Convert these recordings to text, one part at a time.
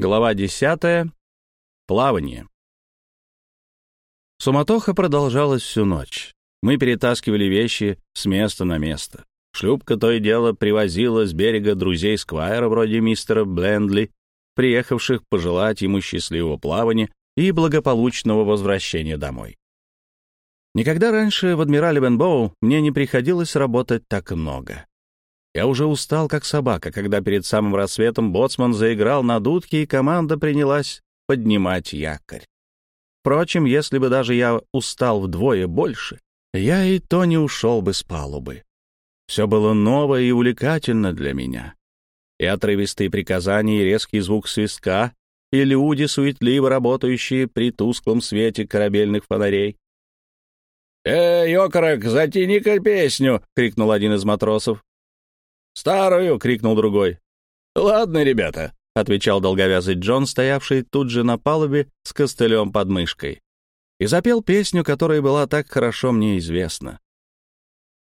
Глава 10. Плавание. Суматоха продолжалась всю ночь. Мы перетаскивали вещи с места на место. Шлюпка то и дело привозила с берега друзей Сквайра вроде мистера Блендли, приехавших пожелать ему счастливого плавания и благополучного возвращения домой. Никогда раньше в «Адмирале Бенбоу» мне не приходилось работать так много. Я уже устал, как собака, когда перед самым рассветом боцман заиграл на дудке, и команда принялась поднимать якорь. Впрочем, если бы даже я устал вдвое больше, я и то не ушел бы с палубы. Все было новое и увлекательно для меня. И отрывистые приказания, и резкий звук свистка, и люди, суетливо работающие при тусклом свете корабельных фонарей. «Эй, окорок, затяни-ка песню!» — крикнул один из матросов. «Старую!» — крикнул другой. «Ладно, ребята», — отвечал долговязый Джон, стоявший тут же на палубе с костылем под мышкой. И запел песню, которая была так хорошо мне известна.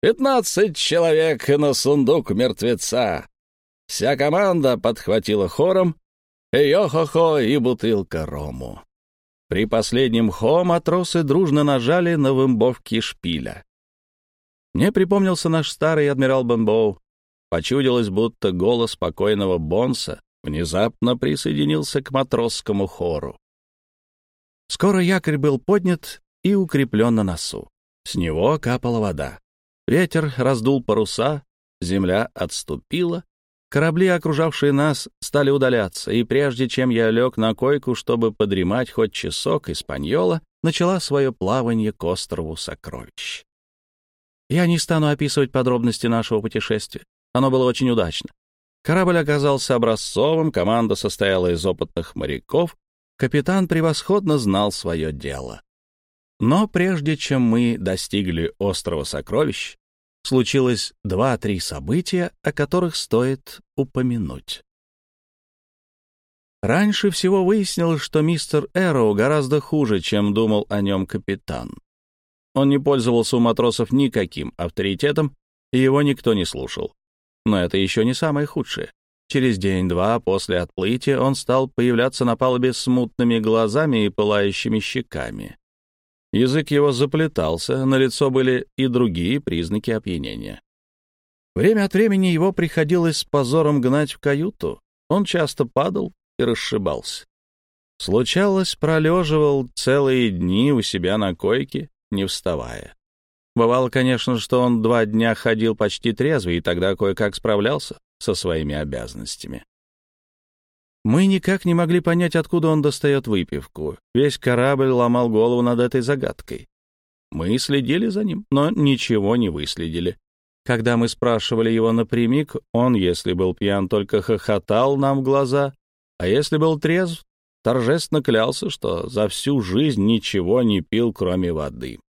«Пятнадцать человек на сундук мертвеца!» Вся команда подхватила хором «Йо-хо-хо» и бутылка рому. При последнем «хо» матросы дружно нажали на вымбовки шпиля. Мне припомнился наш старый адмирал Бомбоу, Почудилось, будто голос покойного Бонса внезапно присоединился к матросскому хору. Скоро якорь был поднят и укреплен на носу. С него капала вода. Ветер раздул паруса, земля отступила, корабли, окружавшие нас, стали удаляться, и прежде чем я лег на койку, чтобы подремать хоть часок, Испаньола начала свое плавание к острову Сокровищ. Я не стану описывать подробности нашего путешествия. Оно было очень удачно. Корабль оказался образцовым, команда состояла из опытных моряков, капитан превосходно знал свое дело. Но прежде чем мы достигли острова Сокровищ, случилось два-три события, о которых стоит упомянуть. Раньше всего выяснилось, что мистер Эроу гораздо хуже, чем думал о нем капитан. Он не пользовался у матросов никаким авторитетом, и его никто не слушал. Но это еще не самое худшее. Через день-два после отплытия он стал появляться на палубе с мутными глазами и пылающими щеками. Язык его заплетался, на лицо были и другие признаки опьянения. Время от времени его приходилось с позором гнать в каюту. Он часто падал и расшибался. Случалось, пролеживал целые дни у себя на койке, не вставая. Бывало, конечно, что он два дня ходил почти трезвый, и тогда кое-как справлялся со своими обязанностями. Мы никак не могли понять, откуда он достает выпивку. Весь корабль ломал голову над этой загадкой. Мы следили за ним, но ничего не выследили. Когда мы спрашивали его напрямик, он, если был пьян, только хохотал нам в глаза, а если был трезв, торжественно клялся, что за всю жизнь ничего не пил, кроме воды.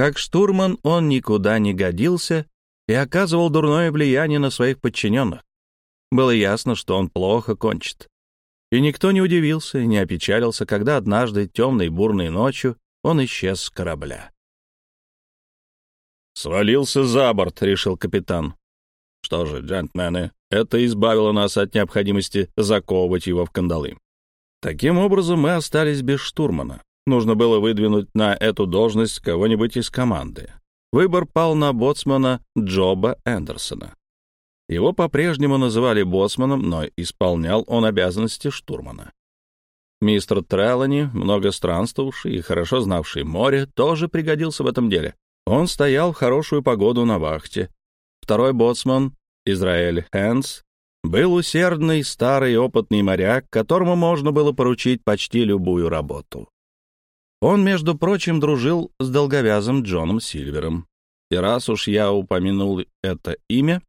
Как штурман он никуда не годился и оказывал дурное влияние на своих подчиненных. Было ясно, что он плохо кончит. И никто не удивился не опечалился, когда однажды темной бурной ночью он исчез с корабля. «Свалился за борт», — решил капитан. «Что же, джентльмены, это избавило нас от необходимости заковывать его в кандалы. Таким образом, мы остались без штурмана. Нужно было выдвинуть на эту должность кого-нибудь из команды. Выбор пал на боцмана Джоба Эндерсона. Его по-прежнему называли боцманом, но исполнял он обязанности штурмана. Мистер Треллани, много странствовавший и хорошо знавший море, тоже пригодился в этом деле. Он стоял в хорошую погоду на вахте. Второй боцман, Израиль Хэнс, был усердный, старый, опытный моряк, которому можно было поручить почти любую работу. Он, между прочим, дружил с долговязым Джоном Сильвером. И раз уж я упомянул это имя,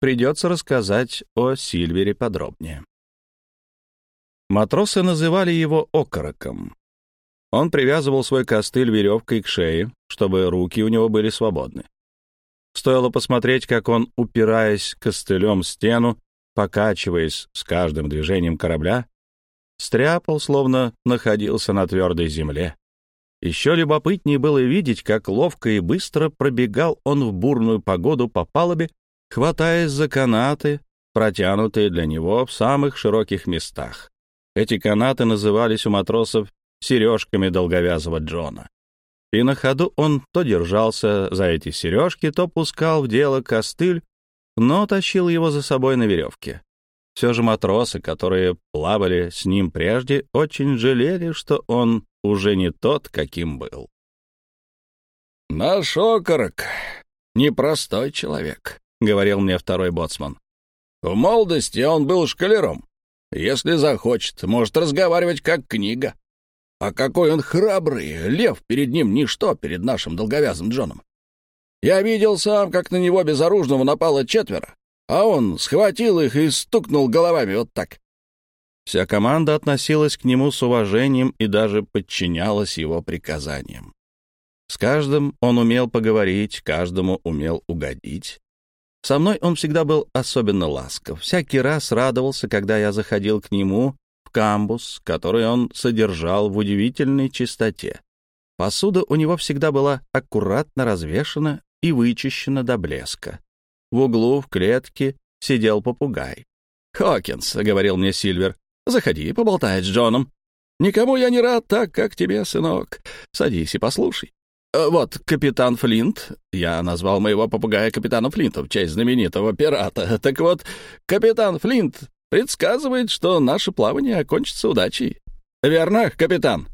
придется рассказать о Сильвере подробнее. Матросы называли его окороком. Он привязывал свой костыль веревкой к шее, чтобы руки у него были свободны. Стоило посмотреть, как он, упираясь костылем в стену, покачиваясь с каждым движением корабля, стряпал, словно находился на твердой земле. Еще любопытнее было видеть, как ловко и быстро пробегал он в бурную погоду по палубе, хватаясь за канаты, протянутые для него в самых широких местах. Эти канаты назывались у матросов сережками долговязого Джона. И на ходу он то держался за эти сережки, то пускал в дело костыль, но тащил его за собой на веревке. Все же матросы, которые плавали с ним прежде, очень жалели, что он уже не тот, каким был. «Наш окорок — непростой человек», — говорил мне второй боцман. «В молодости он был шкалером. Если захочет, может разговаривать как книга. А какой он храбрый! Лев перед ним ничто, перед нашим долговязым Джоном. Я видел сам, как на него безоружного напало четверо, а он схватил их и стукнул головами вот так. Вся команда относилась к нему с уважением и даже подчинялась его приказаниям. С каждым он умел поговорить, каждому умел угодить. Со мной он всегда был особенно ласков. Всякий раз радовался, когда я заходил к нему в камбус, который он содержал в удивительной чистоте. Посуда у него всегда была аккуратно развешана и вычищена до блеска. В углу в клетке сидел попугай. «Хокинс», — говорил мне Сильвер, — «заходи, поболтай с Джоном. Никому я не рад так, как тебе, сынок. Садись и послушай. Э, вот капитан Флинт, я назвал моего попугая капитаном Флинтом в честь знаменитого пирата. Так вот, капитан Флинт предсказывает, что наше плавание окончится удачей. Верно, капитан?»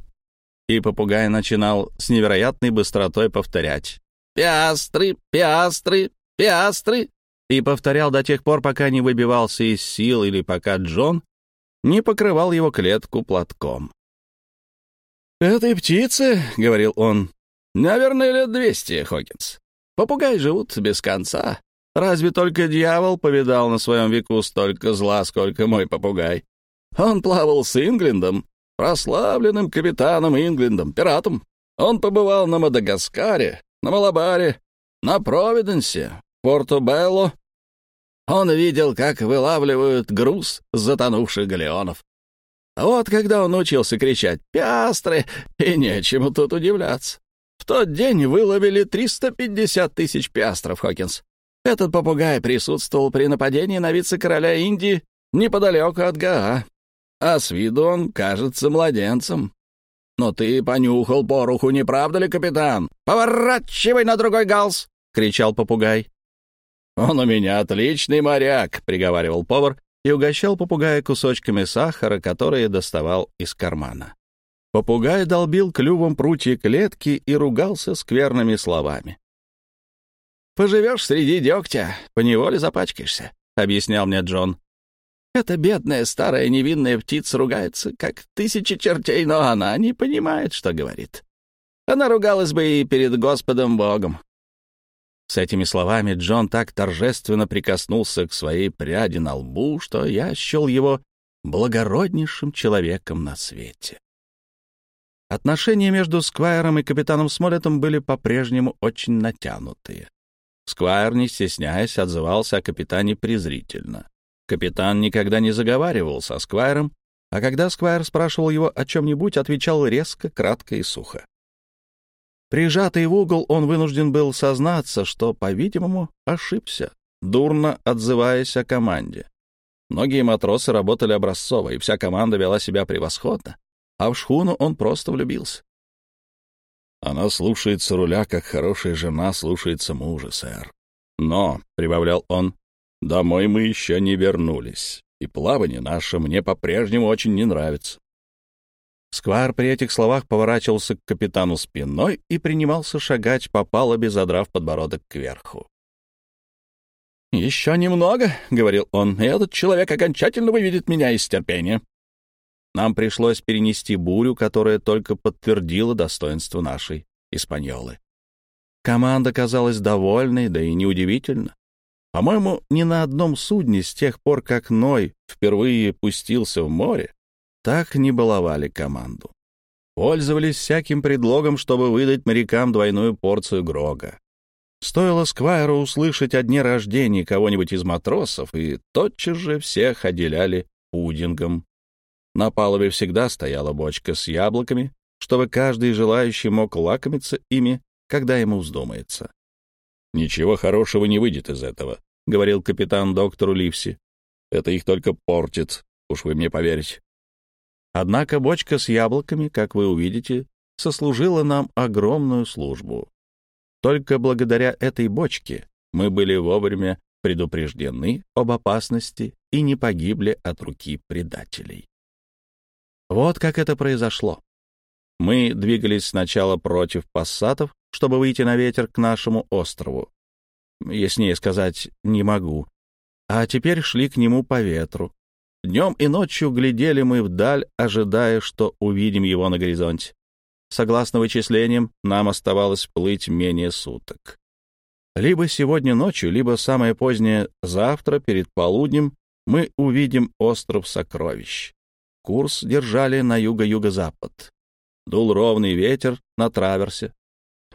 И попугай начинал с невероятной быстротой повторять. «Пиастры, пиастры, пиастры!» И повторял до тех пор, пока не выбивался из сил или пока Джон не покрывал его клетку платком. «Этой птице, — говорил он, Наверное, лет двести, Хокинс. Попугаи живут без конца. Разве только дьявол повидал на своем веку столько зла, сколько мой попугай? Он плавал с Инглендом, прославленным капитаном Инглендом, пиратом. Он побывал на Мадагаскаре, на Малабаре, на Провиденсе, Порто-Белло. Он видел, как вылавливают груз затонувших галеонов. Вот когда он научился кричать «Пиастры!» и нечему тут удивляться. В тот день выловили 350 тысяч пиастров, Хокинс. Этот попугай присутствовал при нападении на вице-короля Индии неподалеку от Гаа. А с виду он кажется младенцем. Но ты понюхал пороху, не правда ли, капитан? Поворачивай на другой галс! — кричал попугай. «Он у меня отличный моряк», — приговаривал повар и угощал попугая кусочками сахара, которые доставал из кармана. Попугай долбил клювом прутья клетки и ругался скверными словами. «Поживешь среди дегтя, поневоле запачкаешься», — объяснял мне Джон. «Эта бедная старая невинная птица ругается, как тысячи чертей, но она не понимает, что говорит. Она ругалась бы и перед Господом Богом». С этими словами Джон так торжественно прикоснулся к своей пряди на лбу, что я счел его благороднейшим человеком на свете. Отношения между Сквайром и капитаном Смолетом были по-прежнему очень натянутые. Сквайр, не стесняясь, отзывался о капитане презрительно. Капитан никогда не заговаривал со Сквайром, а когда Сквайр спрашивал его о чем-нибудь, отвечал резко, кратко и сухо. Прижатый в угол, он вынужден был сознаться, что, по-видимому, ошибся, дурно отзываясь о команде. Многие матросы работали образцово, и вся команда вела себя превосходно а в шхуну он просто влюбился. Она слушается руля, как хорошая жена слушается мужа, сэр. Но, — прибавлял он, — домой мы еще не вернулись, и плавание наше мне по-прежнему очень не нравится. Сквайр при этих словах поворачивался к капитану спиной и принимался шагать по палубе, задрав подбородок кверху. «Еще немного», — говорил он, — «и этот человек окончательно выведет меня из терпения. Нам пришлось перенести бурю, которая только подтвердила достоинство нашей Испаньолы. Команда казалась довольной, да и неудивительно. По-моему, ни на одном судне с тех пор, как Ной впервые пустился в море, так не баловали команду. Пользовались всяким предлогом, чтобы выдать морякам двойную порцию грога. Стоило Сквайру услышать о дне рождения кого-нибудь из матросов, и тотчас же всех отделяли пудингом на палубе всегда стояла бочка с яблоками, чтобы каждый желающий мог лакомиться ими, когда ему вздумается. «Ничего хорошего не выйдет из этого», — говорил капитан доктору Ливси. Это их только портит, уж вы мне поверите. Однако бочка с яблоками, как вы увидите, сослужила нам огромную службу. Только благодаря этой бочке мы были вовремя предупреждены об опасности и не погибли от руки предателей. Вот как это произошло. Мы двигались сначала против пассатов, чтобы выйти на ветер к нашему острову. Яснее сказать не могу. А теперь шли к нему по ветру. Днем и ночью глядели мы вдаль, ожидая, что увидим его на горизонте. Согласно вычислениям, нам оставалось плыть менее суток. Либо сегодня ночью, либо самое позднее завтра перед полуднем мы увидим остров Сокровищ. Курс держали на юго-юго-запад. Дул ровный ветер на траверсе.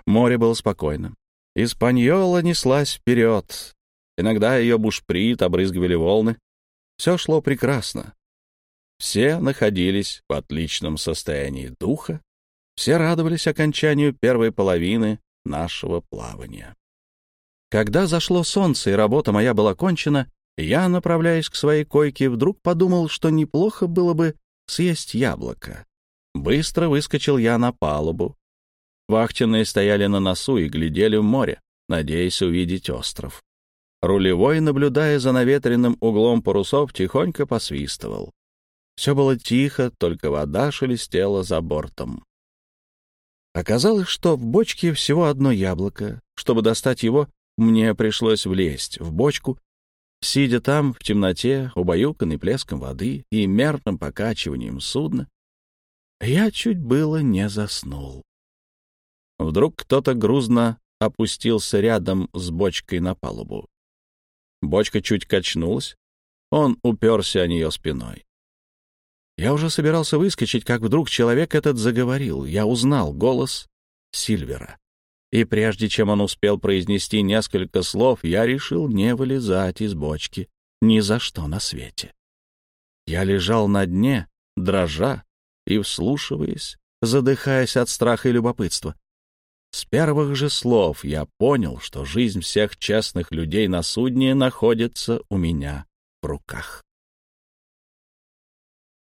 Море было спокойным. Испаньола неслась вперед. Иногда ее бушприт обрызгивали волны. Все шло прекрасно. Все находились в отличном состоянии духа. Все радовались окончанию первой половины нашего плавания. Когда зашло солнце и работа моя была кончена, я, направляясь к своей койке, вдруг подумал, что неплохо было бы съесть яблоко. Быстро выскочил я на палубу. Вахтенные стояли на носу и глядели в море, надеясь увидеть остров. Рулевой, наблюдая за наветренным углом парусов, тихонько посвистывал. Все было тихо, только вода шелестела за бортом. Оказалось, что в бочке всего одно яблоко. Чтобы достать его, мне пришлось влезть в бочку, сидя там в темноте, убаюканный плеском воды и мерным покачиванием судна, я чуть было не заснул. Вдруг кто-то грузно опустился рядом с бочкой на палубу. Бочка чуть качнулась, он уперся о нее спиной. Я уже собирался выскочить, как вдруг человек этот заговорил. Я узнал голос Сильвера. И прежде чем он успел произнести несколько слов, я решил не вылезать из бочки ни за что на свете. Я лежал на дне, дрожа и вслушиваясь, задыхаясь от страха и любопытства. С первых же слов я понял, что жизнь всех честных людей на судне находится у меня в руках.